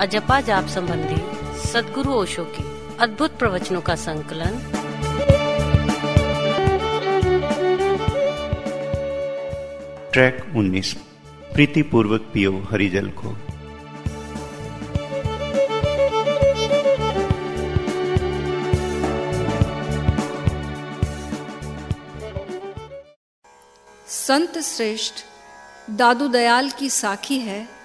अजपा जाप संबंधी सदगुरु ओशो के अद्भुत प्रवचनों का संकलन। ट्रैक 19 प्रीतिपूर्वक पियो हरिजल को। संत श्रेष्ठ दादू दयाल की साखी है।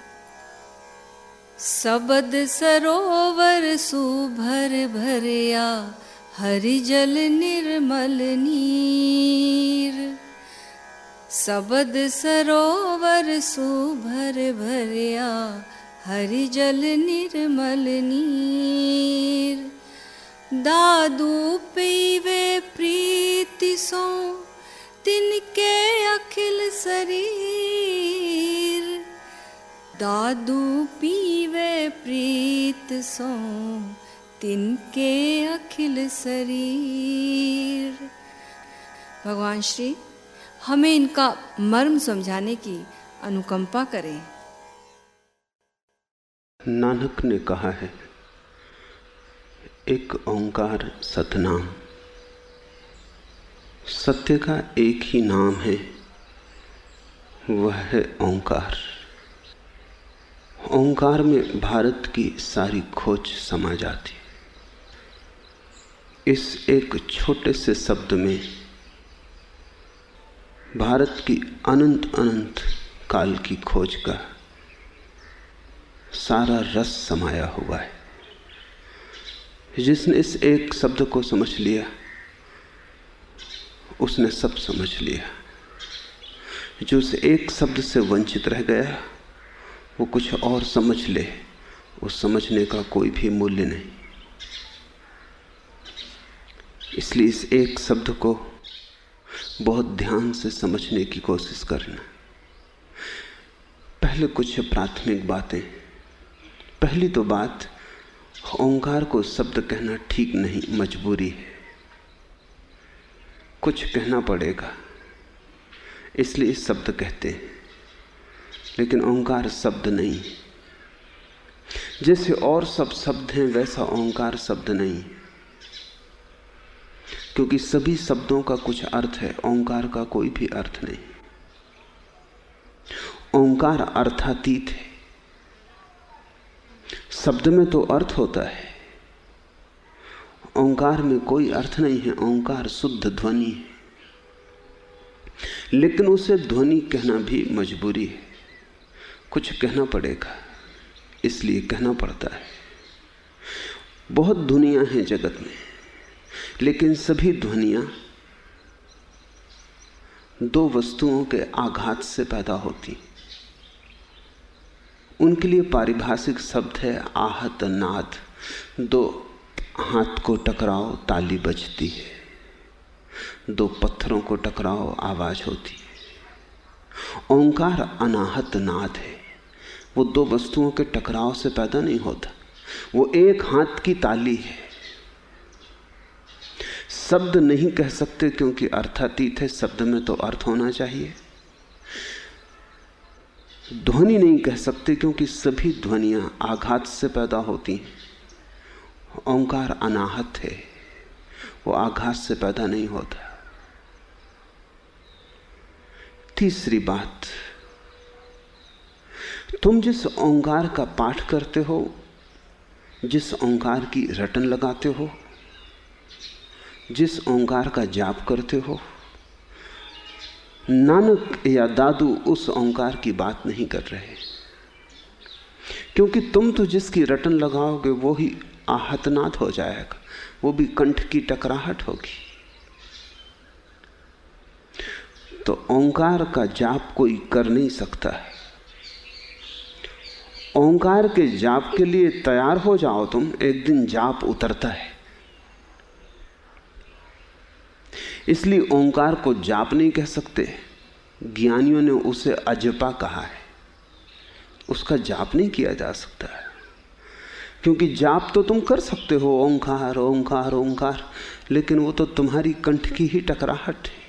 सबद सरोवर सुभर भरया, हरि जल निर्मल नीर। सबद सरोवर सुभर भरया, हरि जल निर्मल नीर। दादू पीवे प्रीति सो, तिनके अखिल शरीर। दादू पीवे प्रीत सो तिनके अखिल शरीर। भगवान श्री, हमें इनका मर्म समझाने की अनुकंपा करें। नानक ने कहा है, एक ओंकार सतनाम। सत्य का एक ही नाम है, वह है ओंकार। ओंकार में भारत की सारी खोज समा जाती इस एक छोटे से शब्द में भारत की अनंत अनंत काल की खोज का सारा रस समाया हुआ है। जिसने इस एक शब्द को समझ लिया, उसने सब समझ लिया। जो उस एक शब्द से वंचित रह गया वो कुछ और समझ ले। उस समझने का कोई भी मूल्य नहीं। इसलिए इस एक शब्द को बहुत ध्यान से समझने की कोशिश करना। पहले कुछ प्राथमिक बातें। पहली तो बात, ओंकार को शब्द कहना ठीक नहीं, मजबूरी है। कुछ कहना पड़ेगा, इसलिए इस शब्द कहते हैं। लेकिन ओंकार शब्द नहीं। जैसे और सब शब्द हैं, वैसा ओंकार शब्द नहीं। क्योंकि सभी शब्दों का कुछ अर्थ है ओंकार का कोई भी अर्थ नहीं। ओंकार अर्थातीत है। शब्द में तो अर्थ होता है। ओंकार में कोई अर्थ नहीं है ओंकार शुद्ध ध्वनि है। लेकिन उसे ध्वनि कहना भी मजबूरी है। कुछ कहना पड़ेगा, इसलिए कहना पड़ता है। बहुत ध्वनिया है जगत में, लेकिन सभी ध्वनिया दो वस्तुओं के आघात से पैदा होती। उनके लिए पारिभाषिक शब्द है आहत नाद, दो हाथ को टकराओ ताली बजती है, दो पत्थरों को टकराओ आवाज़ होती है। ओंकार अनाहत नाद है। वो दो वस्तुओं के टकराव से पैदा नहीं होता। वो एक हाथ की ताली है। शब्द नहीं कह सकते क्योंकि अर्थातीत है, शब्द में तो अर्थ होना चाहिए। ध्वनि नहीं कह सकते क्योंकि सभी ध्वनियाँ आघात से पैदा होती हैं। ओंकार अनाहत है। वो आघात से पैदा नहीं होता। तीसरी बात तुम जिस ओंकार का पाठ करते हो, जिस ओंकार की रटन लगाते हो, जिस ओंकार का जाप करते हो, नानक या दादू उस ओंकार की बात नहीं कर रहे। क्योंकि तुम तो जिसकी रटन लगाओगे, वो ही आहतनाद हो जाएगा, वो भी कंठ की टकराहट होगी। तो ओंकार का जाप कोई कर नहीं सकता है। ओंकार के जाप के लिए तैयार हो जाओ तुम, एक दिन जाप उतरता है। इसलिए ओंकार को जाप नहीं कह सकते। ज्ञानियों ने उसे अजपा कहा है। उसका जाप नहीं किया जा सकता है। क्योंकि जाप तो तुम कर सकते हो, ओंकार ओंकार ओंकार, लेकिन वो तो तुम्हारी कंठ की ही टकराहट है।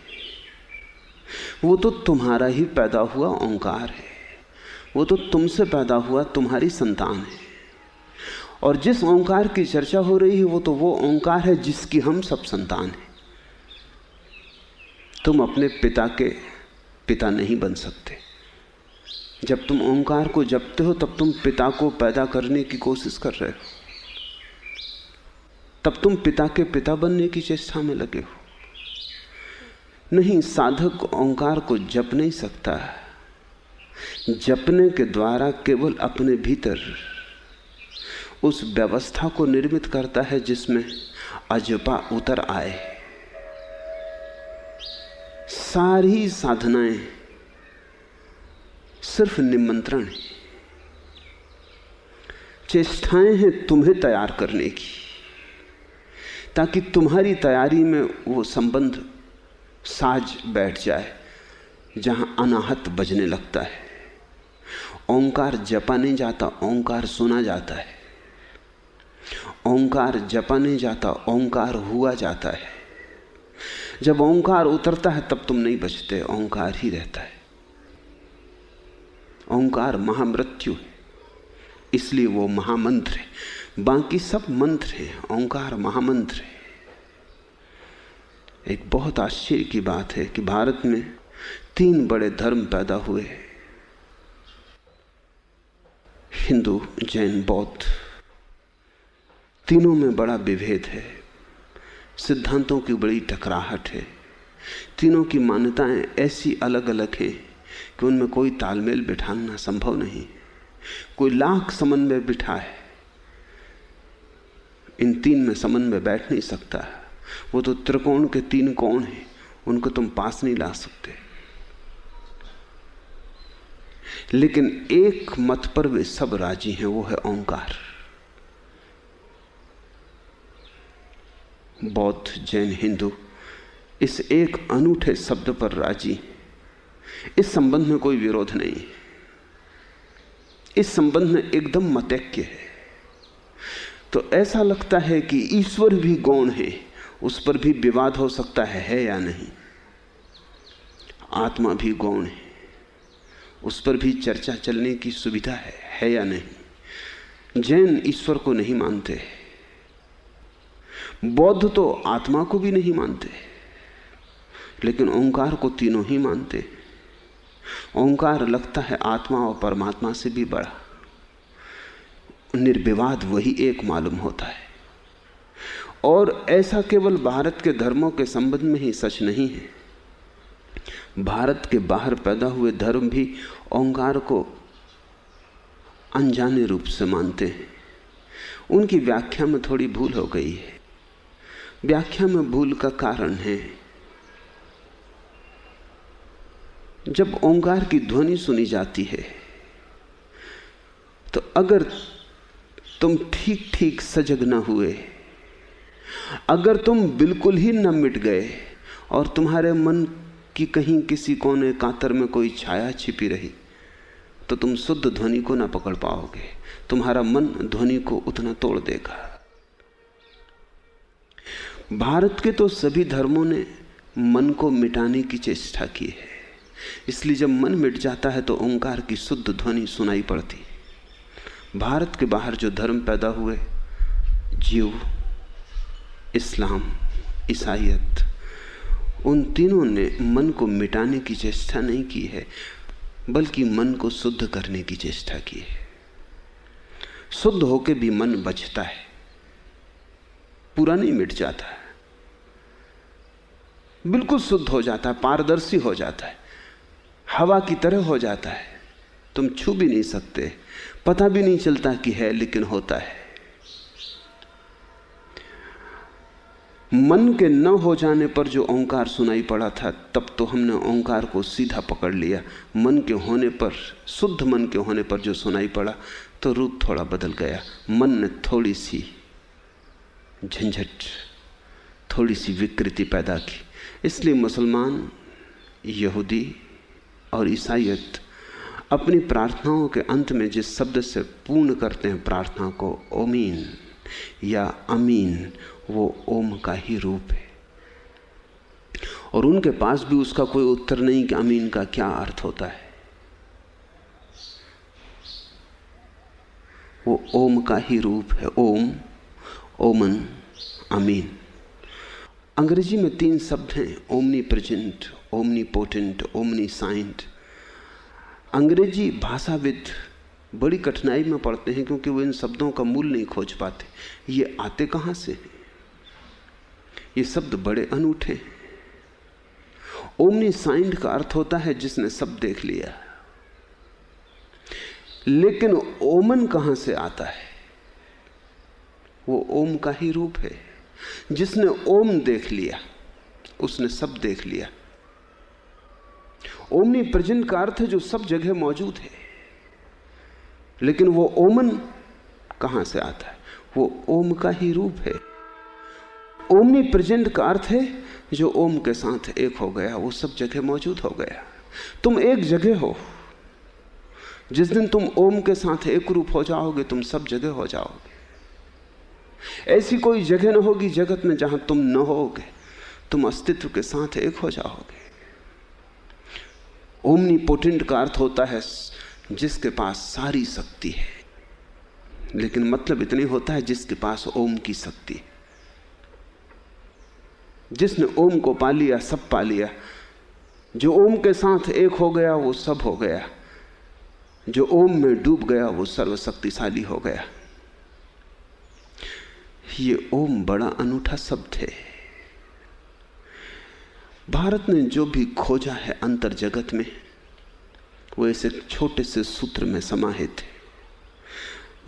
वो तो तुम्हारा ही पैदा हुआ ओंकार है। वो तो तुमसे पैदा हुआ, तुम्हारी संतान है। और जिस ओंकार की चर्चा हो रही है, वो तो वो ओंकार है जिसकी हम सब संतान हैं। तुम अपने पिता के पिता नहीं बन सकते। जब तुम ओंकार को जपते हो, तब तुम पिता को पैदा करने की कोशिश कर रहे हो। तब तुम पिता के पिता बनने की चेष्टा में लगे हो। नहीं, साधक ओंकार को जप नहीं सकता जपने के द्वारा केवल अपने भीतर उस व्यवस्था को निर्मित करता है जिसमें अजपा उतर आए। सारी साधनाएँ सिर्फ़ निमंत्रण है। चेष्टाएँ हैं तुम्हें तैयार करने की, ताकि तुम्हारी तैयारी में वो संबंध साज बैठ जाए, जहाँ अनाहत बजने लगता है। ओंकार जपा नहीं जाता, ओंकार सुना जाता है। ओंकार जपा नहीं जाता, ओंकार हुआ जाता है। जब ओंकार उतरता है, तब तुम नहीं बचते, ओंकार ही रहता है। ओंकार महामृत्यु है, इसलिए वो महामंत्र है। बाकी सब मंत्र हैं, ओंकार महामंत्र है। एक बहुत आश्चर्य की बात है कि भारत में तीन बड़े धर्म पैदा हुए हिंदू, जैन, बौद्ध, तीनों में बड़ा विभेद है। सिद्धांतों की बड़ी टकराहट है। तीनों की मान्यताएँ ऐसी अलग अलग हैं कि उनमें कोई तालमेल बिठाना संभव नहीं। कोई लाख समन्वय बिठा है इन तीन में समन्वय बैठ नहीं सकता। वो तो त्रिकोण के तीन कोण हैं, उनको तुम पास नहीं ला सकते। लेकिन एक मत पर वे सब राज़ी हैं, वो है ओंकार। बौद्ध, जैन, हिंदू इस एक अनूठे शब्द पर राज़ी इस संबंध में कोई विरोध नहीं। इस संबंध में एकदम मतैक्य है। तो ऐसा लगता है कि ईश्वर भी गौण है, उस पर भी विवाद हो सकता है है या नहीं? आत्मा भी गौण है। उस पर भी चर्चा चलने की सुविधा है है या नहीं? जैन ईश्वर को नहीं मानते। बौद्ध तो आत्मा को भी नहीं मानते, लेकिन ओंकार को तीनों ही मानते। ओंकार लगता है आत्मा और परमात्मा से भी बड़ा। निर्विवाद वही एक मालूम होता है। और ऐसा केवल भारत के धर्मों के संबंध में ही सच नहीं है। भारत के बाहर पैदा हुए धर्म भी ओंकार को अनजाने रूप से मानते हैं। उनकी व्याख्या में थोड़ी भूल हो गई है। व्याख्या में भूल का कारण है, जब ओंकार की ध्वनि सुनी जाती है तो अगर तुम ठीक ठीक सजग न हुए, अगर तुम बिल्कुल ही न मिट गए, और तुम्हारे मन की कहीं किसी कोने कातर में कोई छाया छिपी रही तो तुम शुद्ध ध्वनि को ना पकड़ पाओगे। तुम्हारा मन ध्वनि को उतना तोड़ देगा। भारत के तो सभी धर्मों ने मन को मिटाने की चेष्टा की है। इसलिए जब मन मिट जाता है तो ओंकार की शुद्ध ध्वनि सुनाई पड़ती। भारत के बाहर जो धर्म पैदा हुए, जीव, इस्लाम ईसाइत उन तीनों ने मन को मिटाने की चेष्टा नहीं की है, बल्कि मन को शुद्ध करने की चेष्टा की है। शुद्ध होकर भी मन बचता है पूरा नहीं मिट जाता है। बिल्कुल शुद्ध हो जाता है, पारदर्शी हो जाता है, हवा की तरह हो जाता है। तुम छू भी नहीं सकते, पता भी नहीं चलता कि है, लेकिन होता है। मन के न हो जाने पर जो ओंकार सुनाई पड़ा था, तब तो हमने ओंकार को सीधा पकड़ लिया। मन के होने पर, शुद्ध मन के होने पर जो सुनाई पड़ा तो रूप थोड़ा बदल गया। मन ने थोड़ी सी झंझट, थोड़ी सी विकृति पैदा की। इसलिए मुसलमान, यहूदी और ईसाइत अपनी प्रार्थनाओं के अंत में जिस शब्द से पूर्ण करते हैं प्रार्थना को, ओमीन। या अमीन, वो ओम का ही रूप है। और उनके पास भी उसका कोई उत्तर नहीं कि अमीन का क्या अर्थ होता है। वो ओम का ही रूप है, ओम, ओमन, अमीन। अंग्रेज़ी में तीन शब्द हैं omnipresent omnipotent omniscient अंग्रेज़ी भाषाविद बड़ी कठिनाई में पड़ते हैं क्योंकि वो इन शब्दों का मूल नहीं खोज पाते। ये आते कहाँ से हैं? ये शब्द बड़े अनूठे हैं। ओमनी साइंड का अर्थ होता है जिसने सब देख लिया। लेकिन ओमन कहाँ से आता है? वो ओम का ही रूप है। जिसने ओम देख लिया, उसने सब देख लिया। ओमनी प्रेजेंट का अर्थ है जो सब जगह मौजूद है। लेकिन वो ओमन कहाँ से आता है? वो ओम का ही रूप है। ओमनी प्रेजेंट का अर्थ है, जो ओम के साथ एक हो गया, वो सब जगह मौजूद हो गया। तुम एक जगह हो। जिस दिन तुम ओम के साथ एक रूप हो जाओगे, तुम सब जगह हो जाओगे। ऐसी कोई जगह न होगी जगत में जहाँ तुम न होगे, तुम अस्तित्व के साथ एक हो जाओगे। ओमनी पोटेंट का अर्थ होता है जिसके पास सारी शक्ति है। लेकिन मतलब इतने होता है जिसके पास ओम की शक्ति जिसने ओम को पा लिया, सब पा लिया। जो ओम के साथ एक हो गया, वो सब हो गया। जो ओम में डूब गया, वो सर्वशक्तिशाली हो गया। ये ओम बड़ा अनूठा शब्द है। भारत ने जो भी खोजा है अंतर जगत में वो ऐसे छोटे से सूत्र में समाहित है।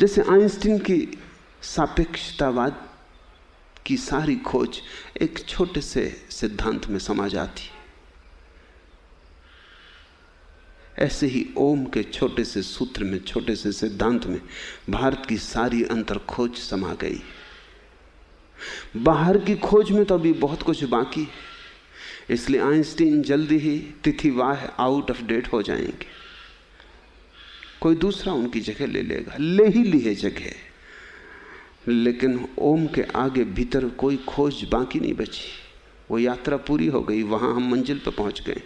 जैसे आइंस्टीन की सापेक्षतावाद की सारी खोज एक छोटे से सिद्धांत में समा जाती है। ऐसे ही ओम के छोटे से सूत्र में, छोटे से सिद्धांत में भारत की सारी अंतर खोज समा गई। बाहर की खोज में तो अभी बहुत कुछ बाकी है। इसलिए आइंस्टीन जल्दी ही तिथिवाह आउट ऑफ़ डेट हो जाएँगे। कोई दूसरा उनकी जगह ले लेगा। ले ही लिए जगह। लेकिन ओम के आगे भीतर कोई खोज बाकी नहीं बची। वो यात्रा पूरी हो गई, वहाँ हम मंजिल पर पहुँच गए।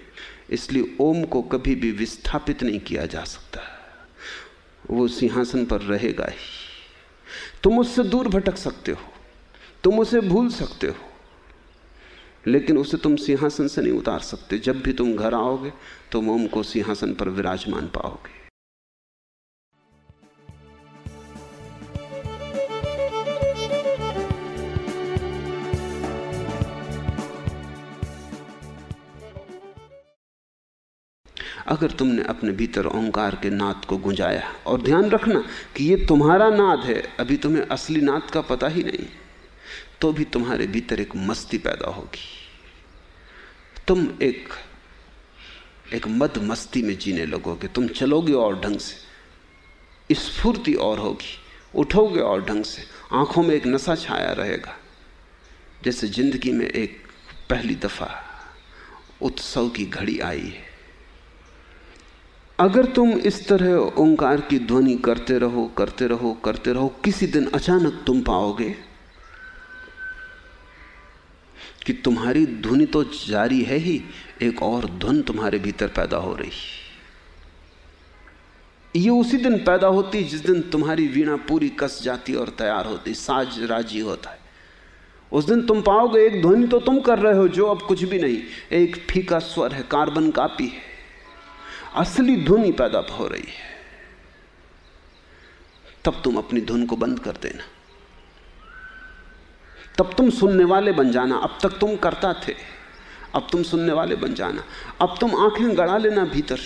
इसलिए ओम को कभी भी विस्थापित नहीं किया जा सकता। वो सिंहासन पर रहेगा ही। तुम उससे दूर भटक सकते हो। तुम उसे भूल सकते हो। लेकिन उसे तुम सिंहासन से नहीं उतार सकते। जब भी तुम घर आओगे, तुम ओम को सिंहासन पर विराजमान पाओगे। अगर तुमने अपने भीतर ओंकार के नाद को गुंजाया, और ध्यान रखना कि ये तुम्हारा नाद है, अभी तुम्हें असली नाद का पता ही नहीं। तो भी तुम्हारे भीतर एक मस्ती पैदा होगी। तुम एक एक मद मस्ती में जीने लगोगे। तुम चलोगे और ढंग से, स्फूर्ति और होगी। उठोगे और ढंग से, आँखों में एक नशा छाया रहेगा। जैसे ज़िंदगी में एक पहली दफ़ा उत्सव की घड़ी आई है। अगर तुम इस तरह ओंकार की ध्वनि करते रहो करते रहो करते रहो, किसी दिन अचानक तुम पाओगे? कि तुम्हारी ध्वनि तो जारी है ही, एक और धुन तुम्हारे भीतर पैदा हो रही है। ये उसी दिन पैदा होती, जिस दिन तुम्हारी वीणा पूरी कस जाती और तैयार होती, साज राज़ी होता है। उस दिन तुम पाओगे, एक ध्वनि तो तुम कर रहे हो, जो अब कुछ भी नहीं, एक फीका स्वर है, कार्बन कापी है। असली धुन ही पैदा हो रही है। तब तुम अपनी धुन को बंद कर देना। तब तुम सुनने वाले बन जाना। अब तक तुम करता थे। अब तुम सुनने वाले बन जाना। अब तुम आँखें गड़ा लेना भीतर।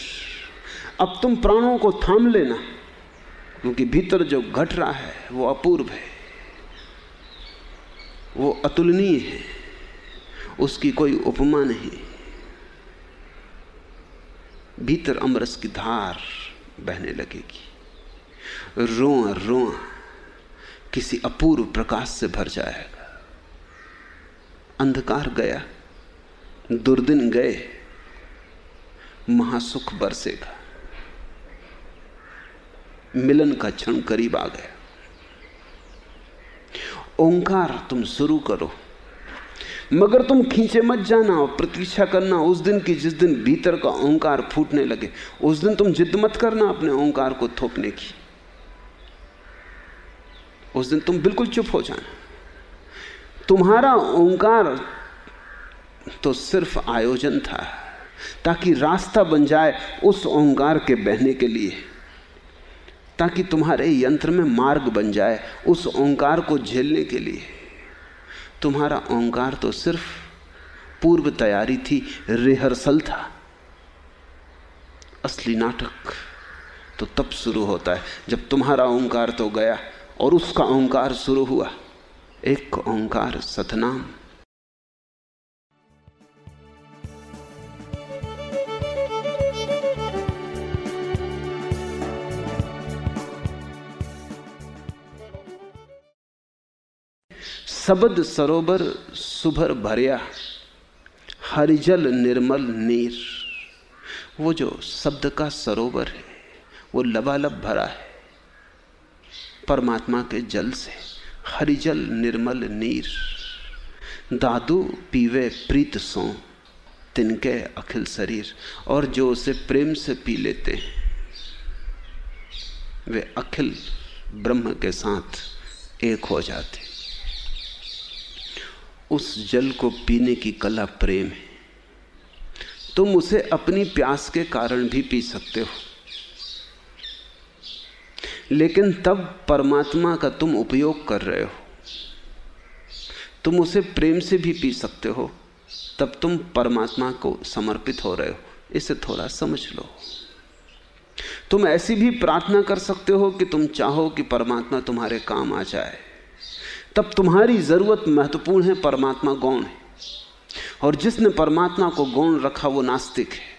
अब तुम प्राणों को थाम लेना। क्योंकि भीतर जो घट रहा है, वो अपूर्व है। वो अतुलनीय है। उसकी कोई उपमा नहीं। भीतर अमरस की धार बहने लगेगी। रोआ रोआ, किसी अपूर्व प्रकाश से भर जाएगा। अंधकार गया, दुर्दिन गए, महासुख बरसेगा मिलन का क्षण करीब आ गया। ओंकार तुम शुरू करो, मगर तुम खींचे मत जाना और प्रतीक्षा करना, उस दिन की जिस दिन भीतर का ओंकार फूटने लगे, उस दिन तुम जिद मत करना अपने ओंकार को थोपने की। उस दिन तुम बिल्कुल चुप हो जाना। तुम्हारा ओंकार तो सिर्फ़ आयोजन था, ताकि रास्ता बन जाए उस ओंकार के बहने के लिए, ताकि तुम्हारे यंत्र में मार्ग बन जाए उस ओंकार को झेलने के लिए। तुम्हारा ओंकार तो सिर्फ़ पूर्व तैयारी थी, रिहर्सल था। असली नाटक तो तब शुरू होता है, जब तुम्हारा ओंकार तो गया और उसका ओंकार शुरू हुआ। एक ओंकार सतनाम। सबद सरोवर सुभर भरिया, हरिजल निर्मल नीर। वो जो शब्द का सरोवर है, वो लबालब भरा है, परमात्मा के जल से। हरिजल निर्मल नीर। दादू पीवे प्रीत सो, तिनके अखिल शरीर। और जो उसे प्रेम से पी लेते हैं, वे अखिल ब्रह्म के साथ एक हो जाते। उस जल को पीने की कला प्रेम है। तुम उसे अपनी प्यास के कारण भी पी सकते हो। लेकिन तब परमात्मा का तुम उपयोग कर रहे हो। तुम उसे प्रेम से भी पी सकते हो। तब तुम परमात्मा को समर्पित हो रहे हो। इसे थोड़ा समझ लो। तुम ऐसी भी प्रार्थना कर सकते हो कि तुम चाहो कि परमात्मा तुम्हारे काम आ जाए। तब तुम्हारी ज़रूरत महत्वपूर्ण है, परमात्मा गौण है। और जिसने परमात्मा को गौण रखा, वो नास्तिक है।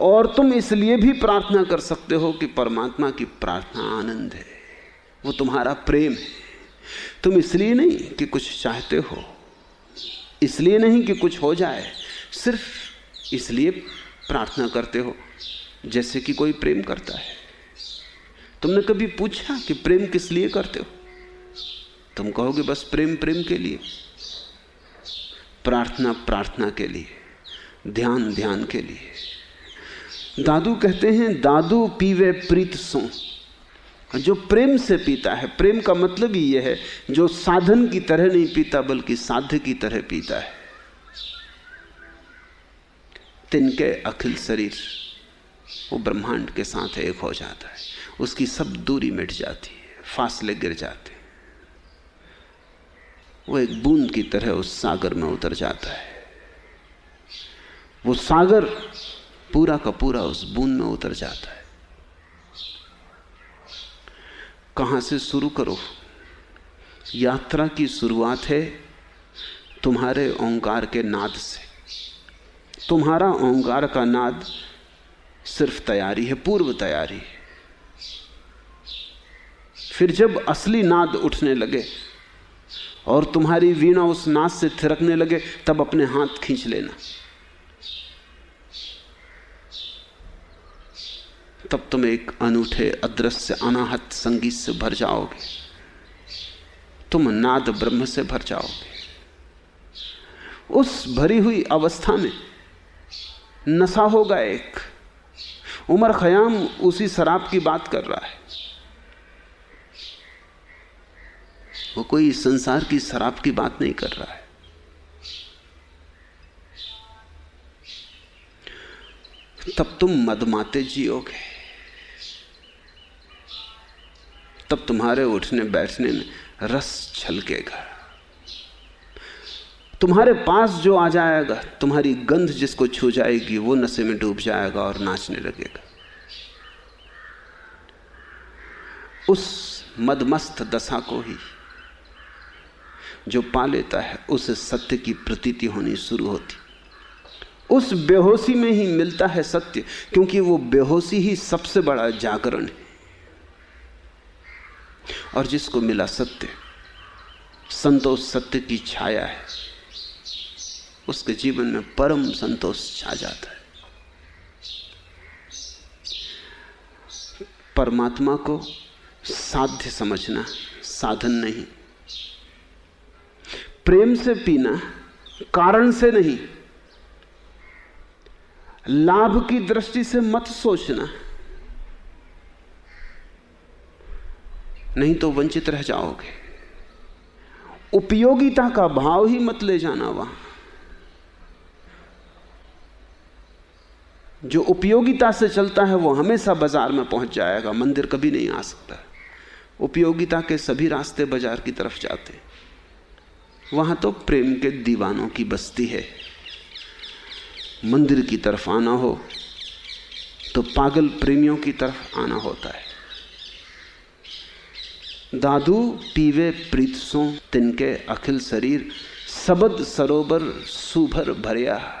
और तुम इसलिए भी प्रार्थना कर सकते हो कि परमात्मा की प्रार्थना आनंद है। वो तुम्हारा प्रेम है। तुम इसलिए नहीं कि कुछ चाहते हो। इसलिए नहीं कि कुछ हो जाए। सिर्फ़ इसलिए प्रार्थना करते हो, जैसे कि कोई प्रेम करता है। तुमने कभी पूछा कि प्रेम किस लिए करते हो? तुम कहोगे, बस प्रेम प्रेम के लिए। प्रार्थना प्रार्थना के लिए। ध्यान ध्यान के लिए। दादू कहते हैं, दादू पीवे प्रीत सो। जो प्रेम से पीता है, प्रेम का मतलब ही यह है, जो साधन की तरह नहीं पीता, बल्कि साध्य की तरह पीता है। तिनके अखिल शरीर, वो ब्रह्मांड के साथ एक हो जाता है। उसकी सब दूरी मिट जाती है, फासले गिर जाते हैं। वो एक बूंद की तरह उस सागर में उतर जाता है। वो सागर पूरा का पूरा उस बूंद में उतर जाता है। कहाँ से शुरू करो? यात्रा की शुरुआत है तुम्हारे ओंकार के नाद से। तुम्हारा ओंकार का नाद सिर्फ़ तैयारी है, पूर्व तैयारी है। फिर जब असली नाद उठने लगे और तुम्हारी वीणा उस नाद से थिरकने लगे, तब अपने हाथ खींच लेना। तब तुम एक अनूठे, अदृश्य, अनाहत संगीत से भर जाओगे। तुम नाद ब्रह्म से भर जाओगे। उस भरी हुई अवस्था में नशा होगा एक। उमर खयाम उसी शराब की बात कर रहा है। वो कोई संसार की शराब की बात नहीं कर रहा है। तब तुम मदमाते जियोगे। तब तुम्हारे उठने बैठने में रस छलकेगा। तुम्हारे पास जो आ जाएगा, तुम्हारी गंध जिसको छू जाएगी, वो नशे में डूब जाएगा और नाचने लगेगा। उस मदमस्त दशा को ही जो पा लेता है, उसे सत्य की प्रतीति होनी शुरू होती। उस बेहोशी में ही मिलता है सत्य, क्योंकि वो बेहोशी ही सबसे बड़ा जागरण है। और जिसको मिला सत्य, संतोष सत्य की छाया है, उसके जीवन में परम संतोष छा जाता है। परमात्मा को साध्य समझना साधन नहीं। प्रेम से पीना कारण से नहीं। लाभ की दृष्टि से मत सोचना नहीं तो वंचित रह जाओगे। उपयोगिता का भाव ही मत ले जाना वहाँ। जो उपयोगिता से चलता है वो हमेशा बाज़ार में पहुँच जाएगा, मंदिर कभी नहीं आ सकता। उपयोगिता के सभी रास्ते बाज़ार की तरफ़ जाते वहाँ तो प्रेम के दीवानों की बस्ती है। मंदिर की तरफ़ आना हो तो पागल प्रेमियों की तरफ़ आना होता है। दादू पीवे प्रीत सो, तिनके अखिल शरीर, सबद सरोवर सुभर भरिया।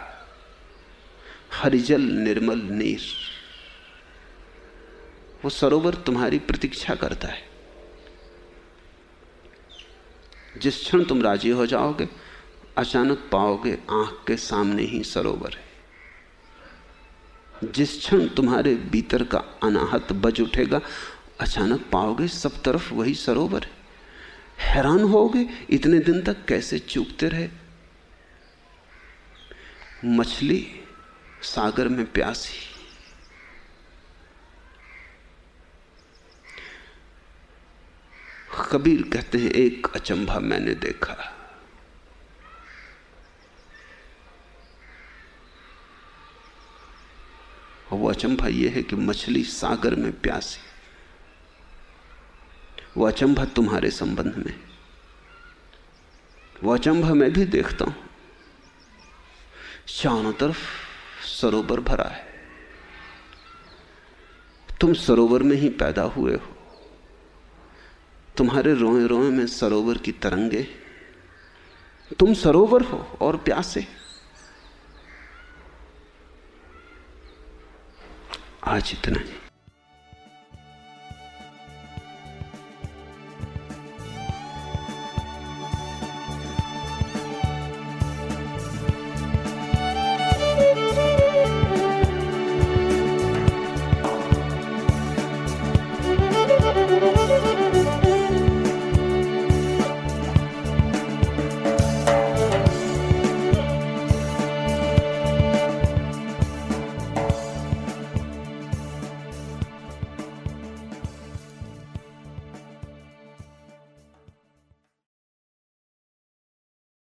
हरिजल निर्मल नीर। वो सरोवर तुम्हारी प्रतीक्षा करता है। जिस क्षण तुम राज़ी हो जाओगे, अचानक पाओगे आँख के सामने ही सरोवर है। जिस क्षण तुम्हारे भीतर का अनाहत बज उठेगा अचानक पाओगे सब तरफ़ वही सरोवर है। हैरान होगे, इतने दिन तक कैसे चूकते रहे? मछली सागर में प्यासी। कबीर कहते हैं, एक अचंभा मैंने देखा। वो अचंभा यह है कि मछली सागर में प्यासी। वो अचंभा तुम्हारे संबंध में वो अचंभा मैं भी देखता हूँ। चारों तरफ़ सरोवर भरा है। तुम सरोवर में ही पैदा हुए हो। तुम्हारे रोए रोए में सरोवर की तरंगे। तुम सरोवर हो और प्यासे। आज इतना ही।